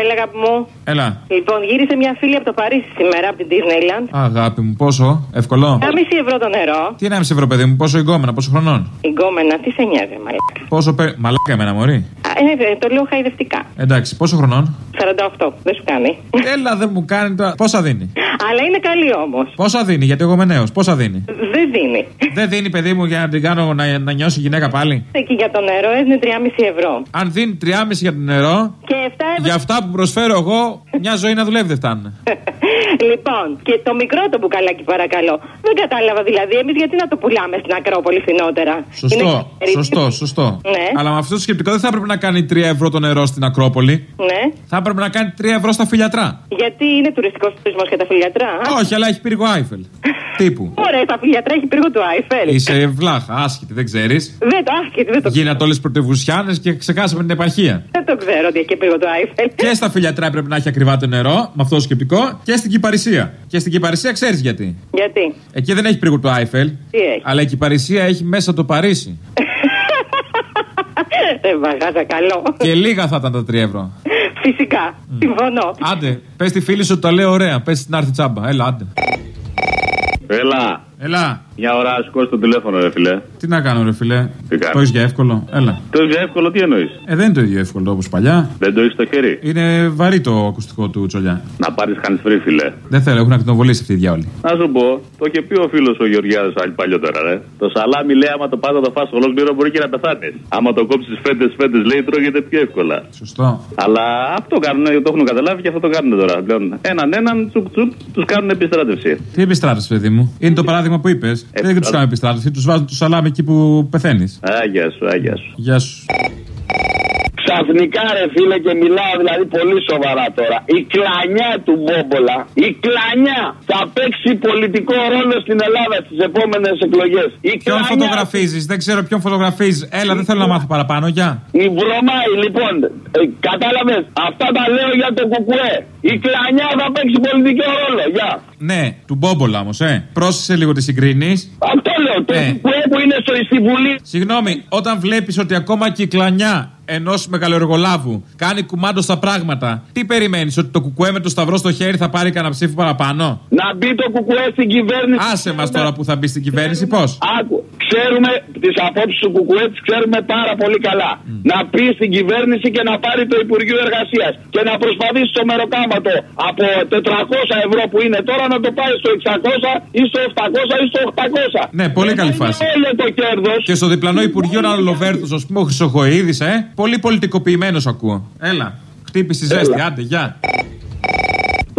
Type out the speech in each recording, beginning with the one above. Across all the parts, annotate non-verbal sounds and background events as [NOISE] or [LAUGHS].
Έλα, αγάπη μου. Έλα. Λοιπόν, γύρισε μια φίλη από το Παρίσι σήμερα, από την Disneyland. Αγάπη μου, πόσο, εύκολο. 1,5 ευρώ το νερό. Τι είναι έμεινε ευρώ, παιδί μου, πόσο εγκόμενα, πόσο χρονών; Εγκόμενα, τι σε νοιάζει, μαλάκα. Πόσο πε... Μαλάκα εμένα, μωρή. Α, ε, ε, το λέω χαϊδευτικά. Εντάξει, πόσο χρονών; 48, δεν σου κάνει. Έλα, δεν μου κάνει τώρα. Πόσα δίνει; Αλλά είναι καλή όμως. Πόσα δίνει, γιατί εγώ είμαι νέος. Πόσα δίνει; Δεν δίνει. δεν δίνει, παιδί μου, για να την κάνω να, να νιώσει γυναίκα πάλι; Εκεί για το νερό είναι 3,5 ευρώ. Αν δίνει 3,5 για το νερό, Και 7 ευρώ. για αυτά που προσφέρω εγώ, μια ζωή να δουλεύει δεν φτάνουν. [LAUGHS] λοιπόν, και το μικρό το μπουκαλάκι παρακαλώ. Δεν κατάλαβα δηλαδή εμείς γιατί να το πουλάμε στην Ακρόπολη φθηνότερα; Σωστό, Είναι- σωστό, σωστό. Ναι. Αλλά με αυτό το σκεπτικό δεν θα έπρεπε να κάνει 3 ευρώ το νερό στην Ακρόπολη. Ναι. Θα έπρεπε να κάνει 3 ευρώ στα φιλιατρά. Γιατί είναι τουριστικός τουρισμός και τα φιλιατρά. α; Όχι, αλλά έχει πύργο Άιφελ. [LAUGHS] Τύπου. Ωραία, τα φιλιατρά έχει πύργο του Άιφελ. Είσαι βλάχα, άσχητη, δεν ξέρεις. Δεν το άσχετη, δεν το Γίνατε όλες πρωτευουσιάνες και ξεχάσαμε την επαρχία. Δεν το ξέρω ότι έχει πύργο του Άιφελ. Και στα φιλιατρά πρέπει να έχει ακριβά το νερό, με αυτό το σκεπτικό, και στην Κυπαρισία. Και στην Κυπαρισία ξέρεις γιατί. Γιατί; Εκεί δεν έχει πύργο του Άιφελ. Τι έχει; Αλλά η Κυπαρισία έχει μέσα το Παρίσι. Ε, βαγάζα καλό. και λίγα θα ήταν τα 3 ευρώ. Φυσικά. Συμφωνώ. Άντε, πες τη φίλη σου ότι τα λέω ωραία. Πες την άρθη τσάμπα. Έλα, άντε. Έλα. Έλα. Μια ώρα σηκώσει το τηλέφωνο, ρε φιλέ. Τι να κάνω, ρε φιλέ. Τι κάνεις; Το έχεις για εύκολο. Έλα. Το ίδιο εύκολο τι εννοείς; Ε, δεν είναι το ίδιο εύκολο όπως παλιά. Δεν το έχεις στο χέρι; Είναι βαρύ το ακουστικό του Τσολιά. Να πάρεις hands free, φιλέ. Δεν θέλω, έχουν ακτινοβολήσει αυτή η διάολη. Να σου πω, το είχε πει ο φίλο ο Γεωργιάδης παλιότερα, ρε. Το σαλάμι λέει: Άμα το πάντα το φας ολόκληρο μπορεί και να πεθάνεις. Άμα το κόψεις φέτε φέτε, λέει, τρώγεται πιο εύκολα. Σωστό. Αλλά αυτό κάνουν, το έχουν καταλάβει και αυτό το κάνουν τώρα. Πλέον έναν έναν τσουπ τσουπ τους κάνουν επιστράτευση. Τι επιστράτευση, παιδί μου. Είναι το παράδειγμα που είπες. Δεν τους κάνουν επιστράτευση, τους βάζουν το σαλάμι εκεί που πεθαίνεις; Άγια σου, άγια σου. Γεια σου. Ξαφνικά ρε φίλε και μιλάω δηλαδή πολύ σοβαρά τώρα. Η κλανιά του Μπόμπολα, η κλανιά θα παίξει πολιτικό ρόλο στην Ελλάδα στις επόμενες εκλογές. Ποιον φωτογραφίζεις, δεν ξέρω ποιον φωτογραφίζεις. Έλα, δεν θέλω να μάθω παραπάνω, γεια. Η βρωμάει λοιπόν. Ε, Κατάλαβες. Αυτά τα λέω για το κουκουέ. Η κλανιά θα παίξει πολιτικό ρόλο. Γεια. Ναι, του Μπόμπολα όμως, ε. Πρόσεχε λίγο τι συγκρίνεις. Αυτό λέω. Το Ε. κουκουέ που είναι στο στη Βουλή. Συγγνώμη, όταν βλέπεις ότι ακόμα και η κλανιά ενός μεγαλοεργολάβου κάνει κουμάντο στα πράγματα, τι περιμένεις, ότι το κουκουέ με το σταυρό στο χέρι θα πάρει κανένα ψήφο παραπάνω; Να μπει το κουκουέ στην κυβέρνηση. Άσε μας τώρα που θα μπει στην κυβέρνηση, πώς; Άκου, ξέρουμε τις απόψεις του Κουκουέ, τι ξέρουμε πάρα πολύ καλά. Να πει στην κυβέρνηση και να πάρει το Υπουργείο Εργασίας και να προσπαθήσει το μεροκάματο από 400 ευρώ που είναι τώρα να το πάει στο 600 ή στο 700 ή στο 800. Ναι, πολύ καλή Είναι φάση. Όλο το κέρδος. Και στο διπλανό Υπουργείο ένα Λοβέρδο, ας πούμε, ο Χρυσοχοίδης, ε. Πολύ πολιτικοποιημένος ακούω. Έλα, χτύπησε τη ζέστη, άντε, γεια.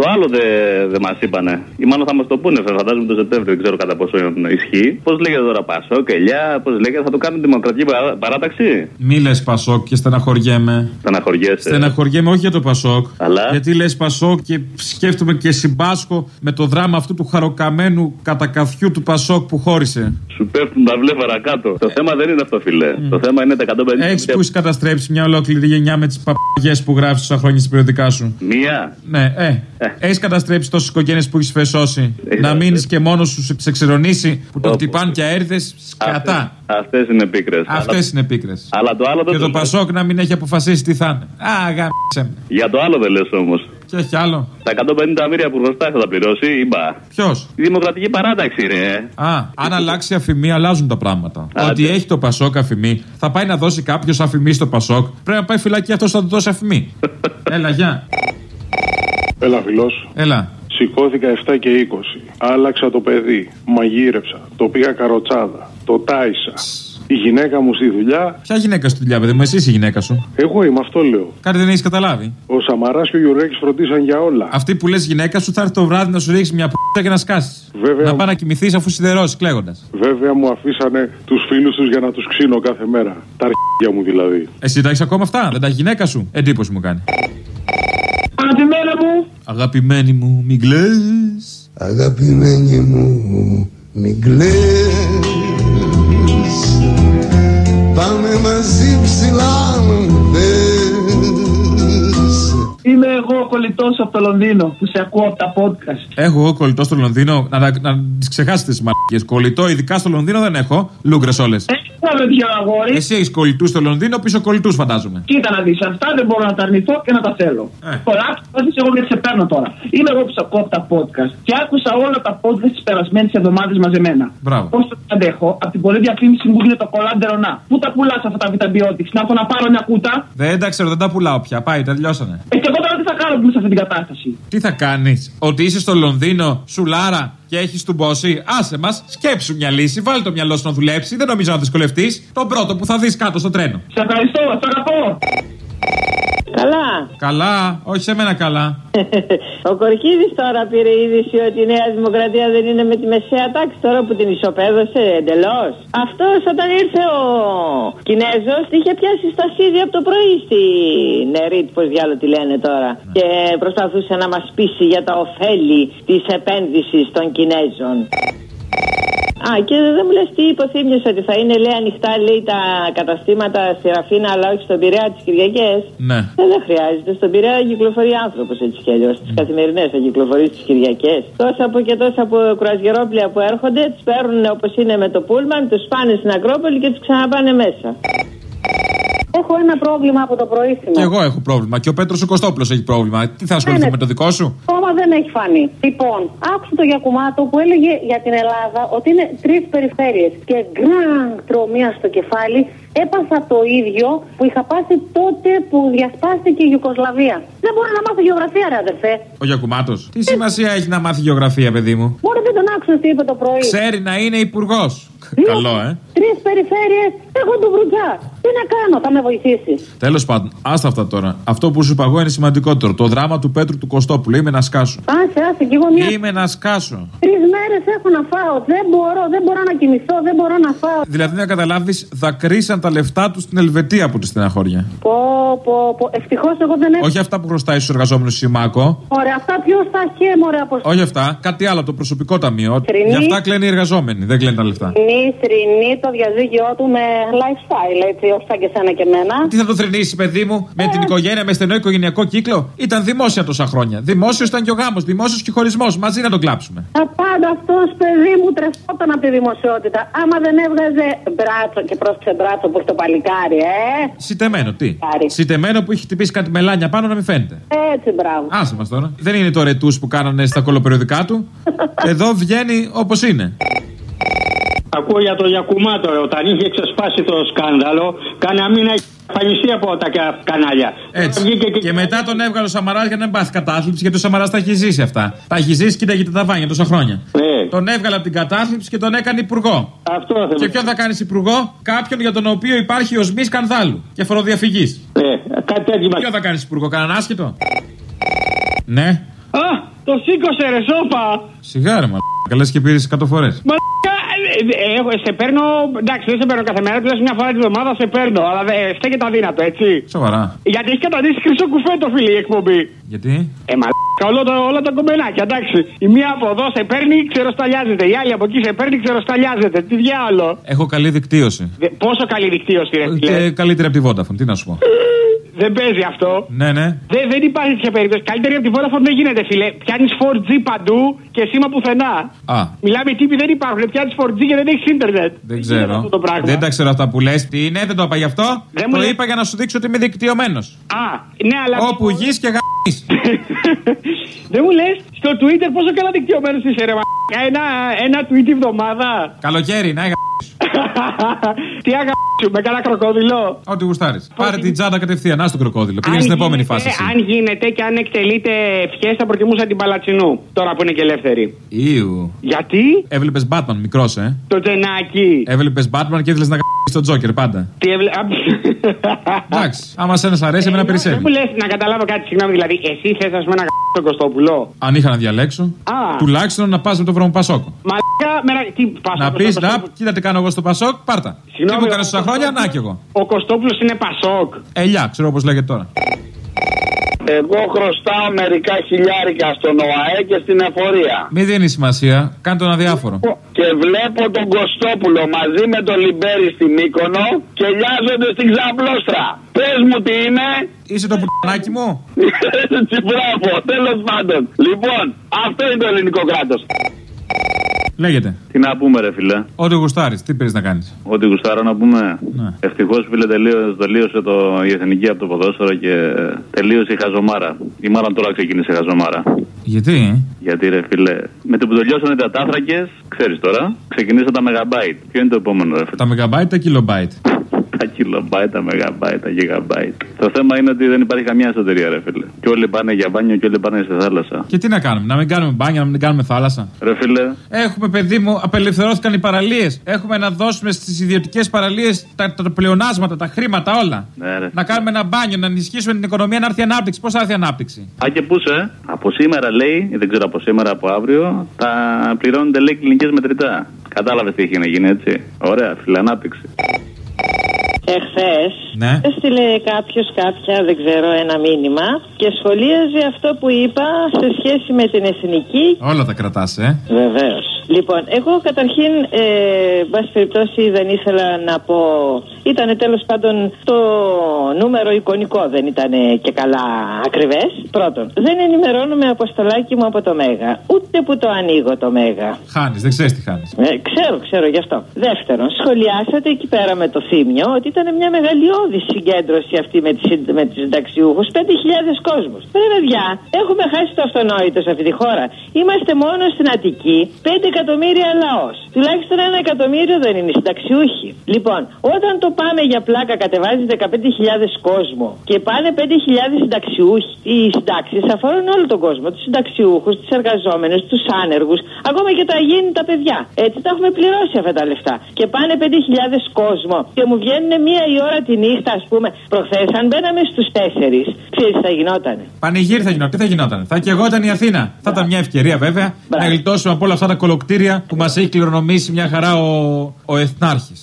Το άλλο δεν δε μας είπανε. Ή μάλλον θα μας το πούνε, φαντάζομαι το Σεπτέμβριο, δεν ξέρω κατά πόσο ισχύει. Πώς λέγεται τώρα Πασόκ, Ελιά, πώς λέγεται, θα το κάνουν δημοκρατική παρά- παράταξη; Μη λες Πασόκ και στεναχωριέμαι. Στεναχωριέσαι. Στεναχωριέμαι όχι για το Πασόκ. Αλλά; Γιατί λες Πασόκ και σκέφτομαι και συμπάσχω με το δράμα αυτού του χαροκαμένου κατακαθιού του Πασόκ που χώρισε. Σου πέφτουν τα βλέμματα κάτω. Το θέμα δεν είναι αυτό, φιλέ. Το θέμα είναι τα 150. Έχεις που έχει καταστρέψει μια ολόκληρη γενιά με τις παπαγιές που γράφεις τόσα χρόνια στην περιοδικά σου. Μία. Ναι, ε. Έχεις καταστρέψει τόσες οικογένειες που έχεις φεσώσει; Έχεις να μείνεις καταστρέψει. και μόνος σου σε- σε ξερονήσει που το Όπως. χτυπάνε και αέριδες σκατά. Αυτές είναι πίκρες. Αυτές είναι πίκρες. Αλλά το άλλο δεν Και το λες. Πασόκ να μην έχει αποφασίσει τι θα είναι. Α, γάμισε με. Για το άλλο δεν λες όμως. Και έχει άλλο. Τα 150 μοίρια που χρωστάει θα τα πληρώσει ή μπα. Ποιος; Η δημοκρατική παράταξη, ρε. Α, αν αλλάξει αφημί, αλλάζουν τα πράγματα. Άντε. Ότι έχει το Πασόκ αφημί, θα πάει να δώσει κάποιος αφημί στο Πασόκ. Πρέπει να πάει φυλακή αυτός θα του δώσει αφημί. [LAUGHS] Έλα, γεια. Έλα, φιλός. Έλα. Σηκώθηκα 7 και 20. Άλλαξα το παιδί. Μαγείρεψα. Το πήγα καροτσάδα. Το τάισα. Η γυναίκα μου στη δουλειά. Ποια γυναίκα στη δουλειά, παιδί μου, εσύ είσαι η γυναίκα σου. Εγώ είμαι, αυτό λέω. Κάτι δεν έχεις καταλάβει. Ο Σαμαράς και ο Γιουρέκης φροντίσαν για όλα. Αυτή που λες γυναίκα σου θα έρθει το βράδυ να σου ρίξει μια π***α και να σκάσεις. Βέβαια. Να πάει να κοιμηθείς αφού σιδερώσεις κλαίγοντας. Βέβαια μου αφήσανε τους φίλους τους για να τους ξύνω κάθε μέρα. Τα αρχίδια μου δηλαδή. Εσύ τα έχεις ακόμα αυτά, δεν τα έχεις γυναίκα σου. Εντύπωση μου κάνει. Αγαπημένα μου, Αγαπημένη μου, μην κλαις. Αγαπημένη μου μην κλαις Πάμε μαζί ψηλά εγώ κολλητός από το Λονδίνο που σε ακούω από τα podcast. Έχω εγώ κολλητό στο Λονδίνο. Να, να, να τις ξεχάσετε τις μαλακίες. Κολλητό, ειδικά στο Λονδίνο δεν έχω. Λούγκρε όλε. Έχω δυο αγόρι. Εσύ έχεις κολλητούς στο Λονδίνο, πίσω κολλητούς φαντάζομαι. Κοίτα να δεις, αυτά δεν μπορώ να τα αρνηθώ και να τα θέλω. Ε. Πολλά, όχι εγώ γιατί σε παίρνω τώρα. Είμαι εγώ που σε ακούω από τα podcast και άκουσα όλα τα podcast τη περασμένη εβδομάδα μαζεμένα. Μπράβο. Πώ το αντέχω, από την πολλή διαφήμιση μου γίνεται το κολάντερο να. Πού τα πουλάς αυτά τα βιταμπιώτιξ, να έχω να πάρω μια κούτα; Δεν τα ξέρω, δεν τα πουλάω πια. Πάει, τα τελειώσανε. Ε, και εγώ τώρα τι θα κάνω που είμαι σε αυτή την κατάσταση. Τι θα κάνεις, Ότι είσαι στο Λονδίνο, σουλάρα και έχεις του μπόση; Άσε μας, σκέψου μια λύση. Βάλει το μυαλό σου να δουλέψει. Δεν νομίζω να δυσκολευτείς. Τον πρώτο που θα δεις κάτω στο τρένο. Σε ευχαριστώ, σε αγαπώ. Καλά; Καλά, όχι σε μένα καλά. [LAUGHS] Ο Κορκίδης τώρα πήρε είδηση ότι η Νέα Δημοκρατία δεν είναι με τη μεσαία τάξη τώρα που την ισοπαίδωσε εντελώς. Αυτός όταν ήρθε ο Κινέζος είχε πιάσει στασίδι από το πρωί στη Νερίτ, πώς διάλογο τη λένε τώρα. Και προσπαθούσε να μας πείσει για τα ωφέλη της επένδυσης των Κινέζων. Α, και δεν μου λες τι υποθύμιος ότι θα είναι λέει ανοιχτά λέει τα καταστήματα στη Ραφίνα αλλά όχι στον Πειραιά τις Κυριακές. Ναι. Ε, δεν χρειάζεται. Στον Πειραιά κυκλοφορεί άνθρωπος έτσι κι αλλιώς. Τις καθημερινές θα κυκλοφορεί τι Κυριακές. Τόσα από και τόσα από κουρασγερόπλια που έρχονται, του παίρνουν όπως είναι με το πούλμαν, τους πάνε στην Ακρόπολη και τους ξαναπάνε μέσα. Έχω ένα πρόβλημα από το πρωί Και σήμερα. εγώ έχω πρόβλημα. Και ο Πέτρος ο Κωστόπουλος έχει πρόβλημα. Τι θα ασχοληθεί Ναι, ναι. με το δικό σου; Ακόμα δεν έχει φανεί. Λοιπόν, άκουσα το Γιακουμάτο που έλεγε για την Ελλάδα ότι είναι τρεις περιφέρειες και γκραν τρομία στο κεφάλι. Έπασα το ίδιο που είχα πάσει τότε που διασπάστηκε η Ιουκοσλαβία. Δεν μπορώ να μάθω γεωγραφία, ρε αδερφέ. Ο Γιακουμάτος. Τι σημασία έχει να μάθει γεωγραφία, παιδί μου; Μόνο δεν τον άκουσα τι είπε το πρωί. Ξέρει να είναι υπουργός. Καλό, ε. Τρεις περιφέρειες, εγώ του βρουτζά. Τι να κάνω, θα με βοηθήσει. Τέλος πάντων, άστα αυτά τώρα. Αυτό που σου είπα εγώ είναι σημαντικότερο. Το δράμα του Πέτρου του Κωστόπουλου. Είμαι να σκάσω. Άσε, άσε, κι εγώ μια. Είμαι να σκάσω. Τρεις μέρες έχω να φάω. Δεν μπορώ, δεν μπορώ να κοιμηθώ, δεν μπορώ να φάω. Δηλαδή να καταλάβεις, δακρύσαν τα λεφτά τους στην Ελβετία από τη στεναχώρια. Πω, πω, πω. Ευτυχώς εγώ δεν έχω. Όχι αυτά που χρωστάει στους εργαζόμενους Σιμάκο. Ωραία, αυτά ποιος θα έχει, μωρέ από Όχι αυτά. Κάτι άλλο, το προσωπικό ταμείο. Θρηνή. Γι' αυτά κλαίνουν οι εργαζόμενοι. Δεν κλαίνουν τα λεφτά. Νη, θρηνή, το διαζύγιο του με lifestyle, έτσι, όχι σαν και σένα και εμένα. Τι θα το θρυνήσει, παιδί μου, με την οικογένεια, με στενό οικογενειακό κύκλο; Ήταν δημόσια τόσα χρόνια. Δημόσιος ήταν και ο γάμος, δημόσιος και χωρισμός. Μαζί να τον κλάψουμε. Τα πάντα αυτός, παιδί μου, τρεφόταν από τη δημοσιότητα. Άμα δεν έβγαζε μπράτσο και πρόσεξε μπράτσο που έχει το παλικάρι, ε. Σιτεμένο, τι; Άρη. Σιτεμένο που έχει χτυπήσει κάτι μελάνια πάνω να μην φαίνεται. Έτσι, μπράβο. Άσε μας τώρα. Δεν είναι το ρετούς που κάνανε στα κολοπεριοδικά του. [LAUGHS] Εδώ βγαίνει όπως είναι. Ακούω για το Γιακουμάτο. Όταν είχε ξεσπάσει το σκάνδαλο, κάνα μήνα έχει εμφανιστεί από τα κα- κανάλια. Έτσι. Βγήκε και- Και μετά τον έβγαλε ο Σαμαράς για να μην πάθει κατάθλιψη γιατί ο Σαμαράς τα έχει ζήσει αυτά. Τα έχει ζήσει, κοίταγε τα ταβάνια τόσα χρόνια. Ναι. Τον έβγαλε από την κατάθλιψη και τον έκανε υπουργό. Αυτό θέλω. Και ποιον θα κάνεις υπουργό, κάποιον για τον οποίο υπάρχει οσμή σκανδάλου και φοροδιαφυγής. Ναι, κάτι τέτοιο μας- Ποιον θα κάνεις υπουργό, κανέναν άσχετο; Ναι, Α, το σήκωσε ρε σώπα. σιγά ρε μα. Καλέ και πήρες 100 φορές. Μαλάκα, ε, ε, έχω, σε παίρνω, εντάξει δεν σε παίρνω κάθε μέρα, τουλάχιστον μια φορά την εβδομάδα σε παίρνω, αλλά δεν στέκεται αδύνατο, έτσι. Σοβαρά. Γιατί έχει καταντήσει χρυσό κουφέτο, φίλε, η εκπομπή. Γιατί; Ε, μαλάκα, όλο το, όλα τα κομπελάκια, εντάξει. Η μία από εδώ σε παίρνει, ξεροσταλιάζεται. Η άλλη από εκεί σε παίρνει, ξεροσταλιάζεται. Τι διάλο. Έχω καλή δικτύωση. Δε- Πόσο καλή δικτύωση, ρε φίλε. Και καλύτερη από τη Vodafone, τι να σου πω. [LAUGHS] Δεν παίζει αυτό. Ναι, ναι. Δεν, δεν υπάρχει τέτοια περίπτωση. Καλύτερη από τη Vodafone δεν γίνεται, φίλε. Πιάνεις 4G παντού και σήμα πουθενά. Α, Μιλάμε τύποι δεν υπάρχουν. Πιάνεις 4G και δεν έχεις ίντερνετ. δεν γίνεται ξέρω. Αυτό το πράγμα; Δεν τα ξέρω αυτά που λες. Τι είναι, δεν το είπα γι' αυτό. Δεν μου το λες. είπα για να σου δείξω ότι είμαι δικτυωμένος. Α, ναι, αλλά. Όπου γης και γαμί. [LAUGHS] δεν μου λες στο Twitter πόσο καλά δικτυωμένος είσαι, ρε μα. Ένα, ένα tweet τη βδομάδα. Καλοκαίρι, να γαμί. [LAUGHS] Τι αγάπη με κανένα κροκόδιλο. Ό,τι γουστάρεις. Πάρε την τσάντα κατευθείαν, α το κροκόδιλο. Πήγαινε Αν στην επόμενη γίνεται- φάση. εσύ. Αν γίνεται και αν εκτελείται ευχές, θα προτιμούσα την Παλατσινού. Τώρα που είναι και ελεύθερη. Ιου. Γιατί; Έβλεπες Batman, μικρός, ε; το τζενάκι. Έβλεπες Batman και ήθελες να γαμίσει τον Τζόκερ πάντα. Τι έβλε... [LAUGHS] Εντάξει. Άμα σε ένας αρέσει, εμένα Δεν μου περισσεύει. λες να καταλάβω κάτι, συγγνώμη. Δηλαδή, εσύ θες ας πούμε να γαμίσει τον Κωστόπουλο; Αν είχα να διαλέξω, Α. τουλάχιστον να πας με το βρώμο Πασόκο. Μαλάκα, μερα... τι πας Να από πεις, τον να, Κωστόπουλο. κοίτα τι κάνω εγώ στο Πασόκ, πάρτα. Τι Συγγνώμη, μου ο έκανε τόσα χρόνια, να Κωστόπουλος- κι εγώ. Ο Κωστόπουλος είναι Πασόκ. Ελιά, ξέρω πώ λέγεται τώρα. Εγώ χρωστάω μερικά χιλιάρικα στον ΟΑΕ και στην εφορία. Μην δίνεις σημασία, κάνε τον αδιάφορο. Και βλέπω τον Κωστόπουλο μαζί με τον Λιμπέρι στη Μύκονο και λιάζονται στην Ξαπλώστρα. Πες μου τι είναι. Είσαι το πουτανάκι μου; [LAUGHS] Έτσι, μπράβο, τέλος πάντων. Λοιπόν, αυτό είναι το ελληνικό κράτος. Λέγεται. Τι να πούμε, ρε φιλέ. Ό,τι γουστάρεις, τι πήρες να κάνεις; Ό,τι γουστάρω να πούμε. Ναι. Ευτυχώς, φίλε, τελείωσε, τελείωσε το, η εθνική από το ποδόσφαιρο και τελείωσε η χαζομάρα. Ή μάλλον τώρα ξεκίνησε η χαζομάρα. Γιατί, Γιατί, ρε φίλε, με το που τελειώσανε τα τάθρακε, ξέρεις τώρα, ξεκινήσαν τα μεγαμπάιτ. Ποιο είναι το επόμενο, ρε φίλε; Τα μεγαμπάιτ ή τα κιλομπάιτ. Τα κιλομπάιτ, τα μεγαμπάιτ, τα γιγαμπάιτ. Το θέμα είναι ότι δεν υπάρχει καμία εσωτερία, ρε φίλε. Και όλοι πάνε για μπάνιο και όλοι πάνε στη θάλασσα. Και τι να κάνουμε, να μην κάνουμε μπάνια, να μην κάνουμε θάλασσα; Ρε φίλε, Έχουμε, παιδί μου, απελευθερώθηκαν οι παραλίες. Έχουμε να δώσουμε στις ιδιωτικές παραλίες τα, τα, πλεονάσματα, τα χρήματα όλα. ναι, ρε. Να κάνουμε ένα μπάνιο, να ενισχύσουμε την οικονομία, να έρθει ανάπτυξη. Πώς θα έρθει ανάπτυξη; Α, και πού σε, από σήμερα λέει, ή δεν ξέρω από σήμερα, από αύριο, τα πληρώνονται λέει κλινικές μετρητά. Κατάλαβες τι έχει να γίνει, έτσι. Ωραία, φιλανάπτυξη. Εχθές Ναι. έστειλε κάποιος κάποια, δεν ξέρω, ένα μήνυμα και σχολίαζε αυτό που είπα σε σχέση με την εθνική. Όλα τα κρατάς, ε. Βεβαίως. Λοιπόν, εγώ καταρχήν, ε, βάση περιπτώσει, δεν ήθελα να πω. Ήταν τέλος πάντων το νούμερο εικονικό, δεν ήταν και καλά ακριβές. Πρώτον, δεν ενημερώνουμε αποστολάκι μου από το Μέγα. Ούτε που το ανοίγω το Μέγα. Χάνεις, δεν ξέρεις τι χάνεις. Ε, ξέρω, ξέρω γι' αυτό. Δεύτερον, σχολιάσατε εκεί πέρα με το θύμιο ότι ήταν μια μεγαλειώδη συγκέντρωση αυτή με, τις, συν- με τους συνταξιούχους. 5.000 κόσμους. Ρε παιδιά, έχουμε χάσει το αυτονόητο σε αυτή τη χώρα. Είμαστε μόνο στην Αττική, 5 εκατομμύρια λαός. Τουλάχιστον ένα εκατομμύριο δεν είναι οι συνταξιούχοι. Λοιπόν, όταν το πάμε για πλάκα, κατεβάζει 15.000 κόσμο και πάνε 5.000 συνταξιούχοι. Οι συντάξεις αφορούν όλο τον κόσμο. Τους συνταξιούχους, του εργαζόμενου, τους άνεργους, ακόμα και τα αγέννητα παιδιά. Έτσι τα έχουμε πληρώσει αυτά τα λεφτά. Και πάνε 5.000 κόσμο και μου βγαίνουν μία η ώρα τη νύχτα, ας πούμε. Προχθές, αν μπαίναμε στους 4, ξέρεις τι θα γινότανε. Πανηγύρι θα γινόταν. Τι θα γινόταν. Θα και εγώ ήταν η Αθήνα. Θα ήταν μια ευκαιρία βέβαια να γλιτώσουμε από όλα αυτά τα κολοκτήρια που μας έχει κληρονομήσει μια χαρά ο, ο Εθνάρχης.